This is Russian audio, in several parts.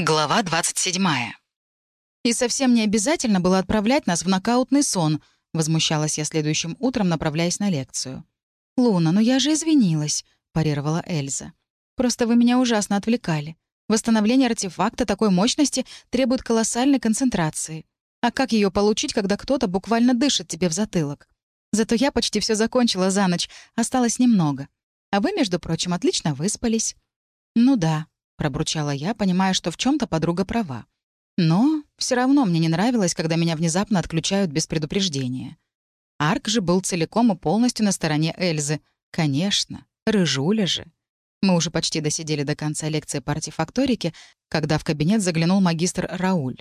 Глава 27. «И совсем не обязательно было отправлять нас в нокаутный сон», — возмущалась я следующим утром, направляясь на лекцию. «Луна, ну я же извинилась», — парировала Эльза. «Просто вы меня ужасно отвлекали. Восстановление артефакта такой мощности требует колоссальной концентрации. А как ее получить, когда кто-то буквально дышит тебе в затылок? Зато я почти все закончила за ночь, осталось немного. А вы, между прочим, отлично выспались». «Ну да», пробурчала я, понимая, что в чем то подруга права. Но все равно мне не нравилось, когда меня внезапно отключают без предупреждения. Арк же был целиком и полностью на стороне Эльзы. Конечно, рыжуля же. Мы уже почти досидели до конца лекции по артефакторике, когда в кабинет заглянул магистр Рауль.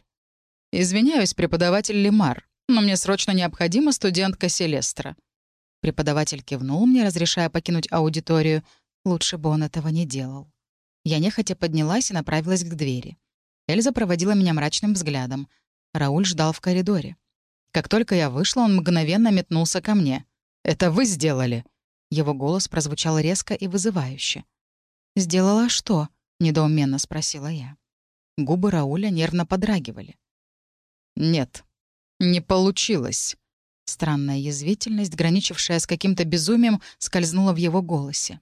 «Извиняюсь, преподаватель Лемар, но мне срочно необходима студентка Селестра». Преподаватель кивнул мне, разрешая покинуть аудиторию. Лучше бы он этого не делал. Я нехотя поднялась и направилась к двери. Эльза проводила меня мрачным взглядом. Рауль ждал в коридоре. Как только я вышла, он мгновенно метнулся ко мне. «Это вы сделали?» Его голос прозвучал резко и вызывающе. «Сделала что?» — недоуменно спросила я. Губы Рауля нервно подрагивали. «Нет, не получилось». Странная язвительность, граничившая с каким-то безумием, скользнула в его голосе.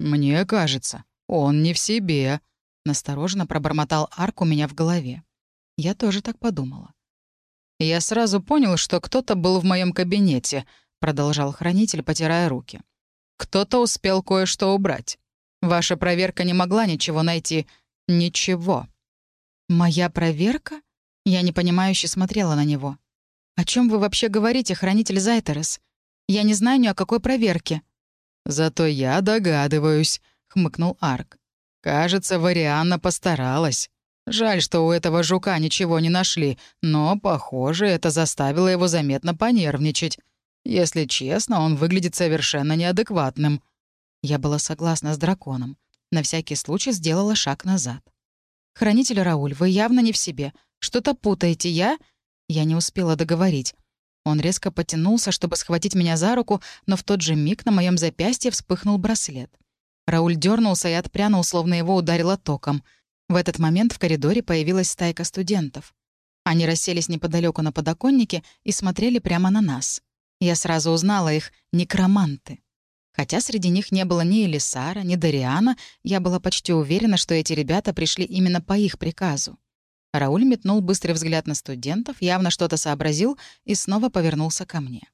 «Мне кажется, «Он не в себе», — настороженно пробормотал Арк у меня в голове. Я тоже так подумала. «Я сразу понял, что кто-то был в моем кабинете», — продолжал хранитель, потирая руки. «Кто-то успел кое-что убрать. Ваша проверка не могла ничего найти. Ничего». «Моя проверка?» Я непонимающе смотрела на него. «О чем вы вообще говорите, хранитель Зайтерес? Я не знаю ни о какой проверке». «Зато я догадываюсь», хмыкнул Арк. «Кажется, Варианна постаралась. Жаль, что у этого жука ничего не нашли, но, похоже, это заставило его заметно понервничать. Если честно, он выглядит совершенно неадекватным». Я была согласна с драконом. На всякий случай сделала шаг назад. «Хранитель Рауль, вы явно не в себе. Что-то путаете. Я...» Я не успела договорить. Он резко потянулся, чтобы схватить меня за руку, но в тот же миг на моем запястье вспыхнул браслет. Рауль дернулся и отпрянул, словно его ударило током. В этот момент в коридоре появилась стайка студентов. Они расселись неподалеку на подоконнике и смотрели прямо на нас. Я сразу узнала их — некроманты. Хотя среди них не было ни Элисара, ни Дариана, я была почти уверена, что эти ребята пришли именно по их приказу. Рауль метнул быстрый взгляд на студентов, явно что-то сообразил и снова повернулся ко мне.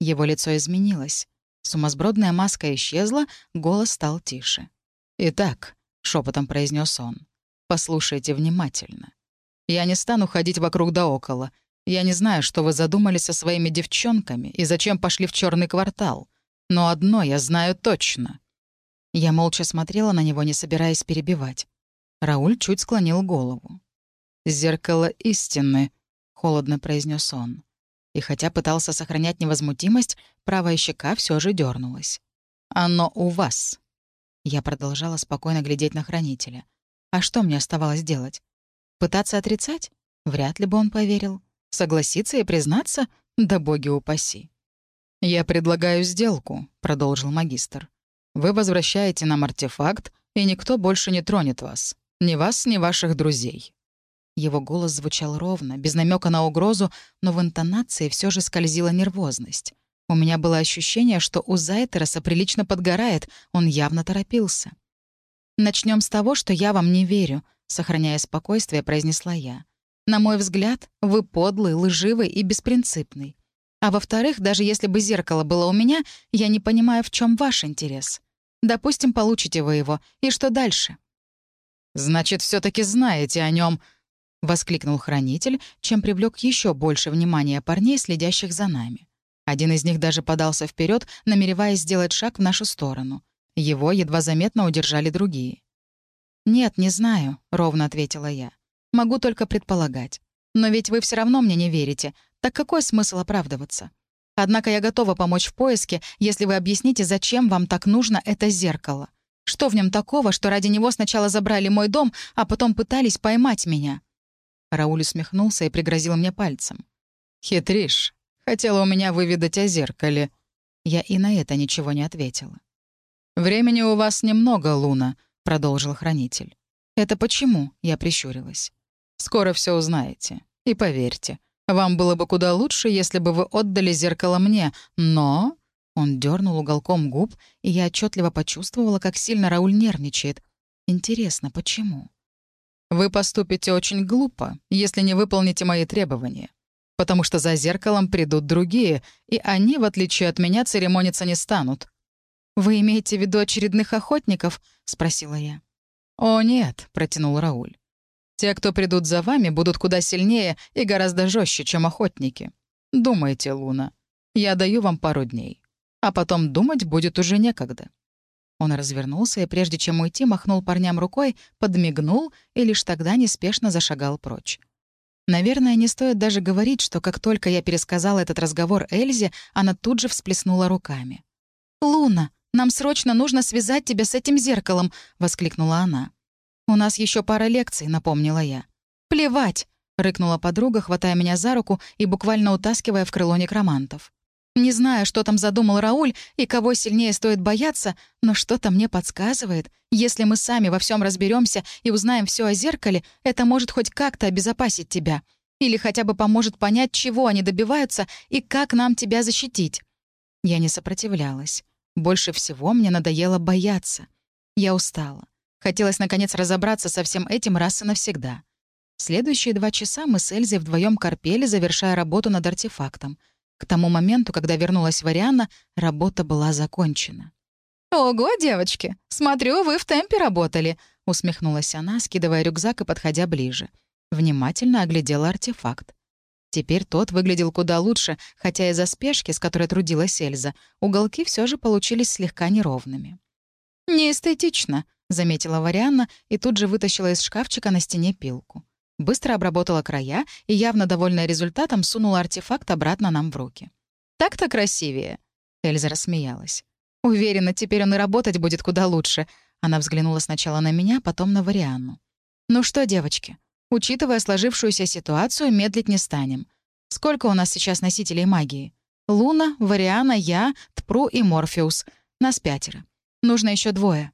Его лицо изменилось. Сумасбродная маска исчезла, голос стал тише. «Итак», — шепотом произнес он, — «послушайте внимательно. Я не стану ходить вокруг да около. Я не знаю, что вы задумали со своими девчонками и зачем пошли в черный квартал. Но одно я знаю точно». Я молча смотрела на него, не собираясь перебивать. Рауль чуть склонил голову. «Зеркало истины», — холодно произнес он. И хотя пытался сохранять невозмутимость, правая щека все же дернулась. «Оно у вас». Я продолжала спокойно глядеть на хранителя. А что мне оставалось делать? Пытаться отрицать? Вряд ли бы он поверил. Согласиться и признаться? Да боги упаси. «Я предлагаю сделку», — продолжил магистр. «Вы возвращаете нам артефакт, и никто больше не тронет вас. Ни вас, ни ваших друзей. Его голос звучал ровно, без намека на угрозу, но в интонации все же скользила нервозность. У меня было ощущение, что у Зайтераса прилично подгорает, он явно торопился. Начнем с того, что я вам не верю», — сохраняя спокойствие, произнесла я. «На мой взгляд, вы подлый, лживый и беспринципный. А во-вторых, даже если бы зеркало было у меня, я не понимаю, в чем ваш интерес. Допустим, получите вы его, и что дальше?» «Значит, все таки знаете о нем, — воскликнул хранитель, чем привлек еще больше внимания парней, следящих за нами. Один из них даже подался вперед, намереваясь сделать шаг в нашу сторону. Его едва заметно удержали другие. «Нет, не знаю», — ровно ответила я. «Могу только предполагать. Но ведь вы все равно мне не верите. Так какой смысл оправдываться? Однако я готова помочь в поиске, если вы объясните, зачем вам так нужно это зеркало. Что в нем такого, что ради него сначала забрали мой дом, а потом пытались поймать меня?» Рауль усмехнулся и пригрозил мне пальцем. «Хитришь. Хотела у меня выведать о зеркале». Я и на это ничего не ответила. «Времени у вас немного, Луна», — продолжил хранитель. «Это почему?» — я прищурилась. «Скоро все узнаете. И поверьте, вам было бы куда лучше, если бы вы отдали зеркало мне, но...» Он дернул уголком губ, и я отчетливо почувствовала, как сильно Рауль нервничает. Интересно, почему? «Вы поступите очень глупо, если не выполните мои требования. Потому что за зеркалом придут другие, и они, в отличие от меня, церемониться не станут». «Вы имеете в виду очередных охотников?» — спросила я. «О, нет», — протянул Рауль. «Те, кто придут за вами, будут куда сильнее и гораздо жестче, чем охотники. Думайте, Луна. Я даю вам пару дней. А потом думать будет уже некогда». Он развернулся и, прежде чем уйти, махнул парням рукой, подмигнул и лишь тогда неспешно зашагал прочь. Наверное, не стоит даже говорить, что как только я пересказала этот разговор Эльзе, она тут же всплеснула руками. «Луна, нам срочно нужно связать тебя с этим зеркалом!» — воскликнула она. «У нас еще пара лекций», — напомнила я. «Плевать!» — рыкнула подруга, хватая меня за руку и буквально утаскивая в крыло некромантов. Не знаю, что там задумал Рауль и кого сильнее стоит бояться, но что-то мне подсказывает. Если мы сами во всем разберемся и узнаем все о зеркале, это может хоть как-то обезопасить тебя. Или хотя бы поможет понять, чего они добиваются и как нам тебя защитить. Я не сопротивлялась. Больше всего мне надоело бояться. Я устала. Хотелось, наконец, разобраться со всем этим раз и навсегда. Следующие два часа мы с Эльзой вдвоем корпели, завершая работу над артефактом — к тому моменту, когда вернулась Варианна, работа была закончена. «Ого, девочки! Смотрю, вы в темпе работали!» — усмехнулась она, скидывая рюкзак и подходя ближе. Внимательно оглядела артефакт. Теперь тот выглядел куда лучше, хотя из-за спешки, с которой трудилась Эльза, уголки все же получились слегка неровными. «Неэстетично», — заметила Варианна и тут же вытащила из шкафчика на стене пилку. Быстро обработала края и, явно довольная результатом, сунула артефакт обратно нам в руки. «Так-то красивее», — Эльза рассмеялась. «Уверена, теперь он и работать будет куда лучше». Она взглянула сначала на меня, потом на Варианну. «Ну что, девочки, учитывая сложившуюся ситуацию, медлить не станем. Сколько у нас сейчас носителей магии? Луна, Вариана, я, Тпру и Морфеус. Нас пятеро. Нужно еще двое».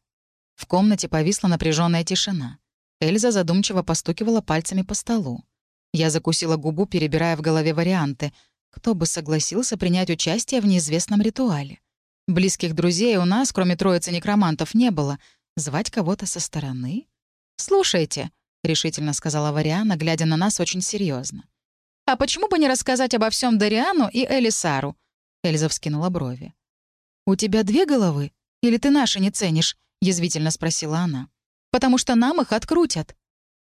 В комнате повисла напряженная тишина. Эльза задумчиво постукивала пальцами по столу. Я закусила губу, перебирая в голове варианты. Кто бы согласился принять участие в неизвестном ритуале? Близких друзей у нас, кроме троицы некромантов, не было. Звать кого-то со стороны? «Слушайте», — решительно сказала Вариана, глядя на нас очень серьезно. «А почему бы не рассказать обо всем Дариану и Элисару?» Эльза вскинула брови. «У тебя две головы? Или ты наши не ценишь?» — язвительно спросила она потому что нам их открутят».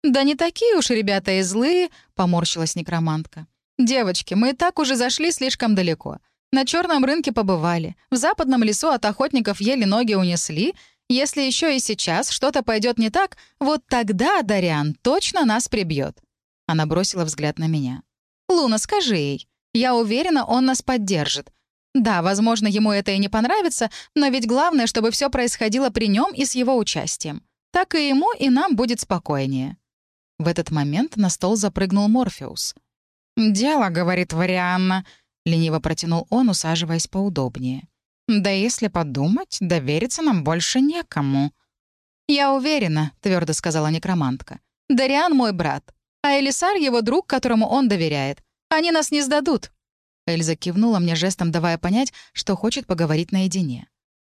«Да не такие уж ребята и злые», — поморщилась некромантка. «Девочки, мы и так уже зашли слишком далеко. На черном рынке побывали, в западном лесу от охотников еле ноги унесли. Если еще и сейчас что-то пойдет не так, вот тогда Дариан точно нас прибьет. Она бросила взгляд на меня. «Луна, скажи ей. Я уверена, он нас поддержит. Да, возможно, ему это и не понравится, но ведь главное, чтобы все происходило при нем и с его участием так и ему, и нам будет спокойнее». В этот момент на стол запрыгнул Морфеус. «Дело, — говорит Варианна, — лениво протянул он, усаживаясь поудобнее. «Да если подумать, довериться нам больше некому». «Я уверена», — твердо сказала некромантка. «Дариан мой брат, а Элисар — его друг, которому он доверяет. Они нас не сдадут». Эльза кивнула мне жестом, давая понять, что хочет поговорить наедине.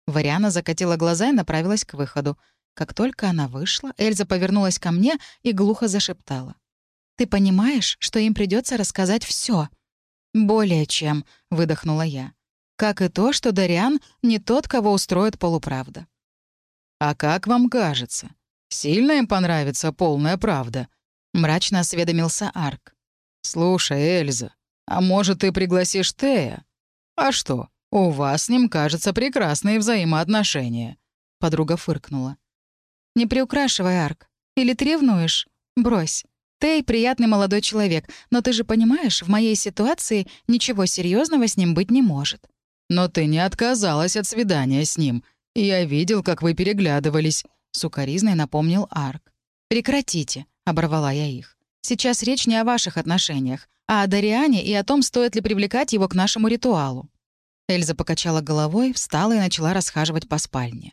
Вариана закатила глаза и направилась к выходу. Как только она вышла, Эльза повернулась ко мне и глухо зашептала. «Ты понимаешь, что им придется рассказать все? «Более чем», — выдохнула я. «Как и то, что Дариан не тот, кого устроит полуправда». «А как вам кажется? Сильно им понравится полная правда?» — мрачно осведомился Арк. «Слушай, Эльза, а может, ты пригласишь Тея? А что, у вас с ним, кажется, прекрасные взаимоотношения». Подруга фыркнула. Не приукрашивай, Арк. Или ты ревнуешь? Брось. Тей — приятный молодой человек, но ты же понимаешь, в моей ситуации ничего серьезного с ним быть не может. Но ты не отказалась от свидания с ним. Я видел, как вы переглядывались, — сукоризной напомнил Арк. «Прекратите», — оборвала я их. «Сейчас речь не о ваших отношениях, а о Дариане и о том, стоит ли привлекать его к нашему ритуалу». Эльза покачала головой, встала и начала расхаживать по спальне.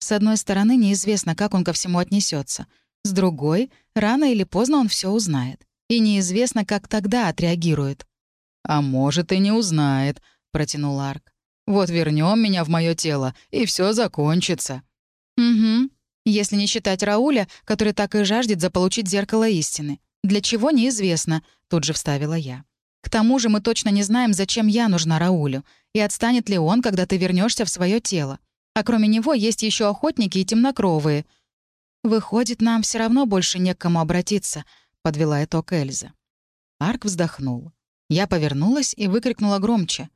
С одной стороны, неизвестно, как он ко всему отнесется. С другой, рано или поздно он все узнает. И неизвестно, как тогда отреагирует. «А может, и не узнает», — протянул Арк. «Вот вернем меня в мое тело, и все закончится». «Угу. Если не считать Рауля, который так и жаждет заполучить зеркало истины. Для чего — неизвестно», — тут же вставила я. «К тому же мы точно не знаем, зачем я нужна Раулю, и отстанет ли он, когда ты вернешься в свое тело. А кроме него есть еще охотники и темнокровые. Выходит, нам все равно больше не к кому обратиться», — подвела итог Эльза. Арк вздохнул. Я повернулась и выкрикнула громче.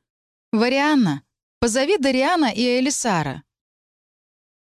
«Варианна! Позови Дариана и Элисара!»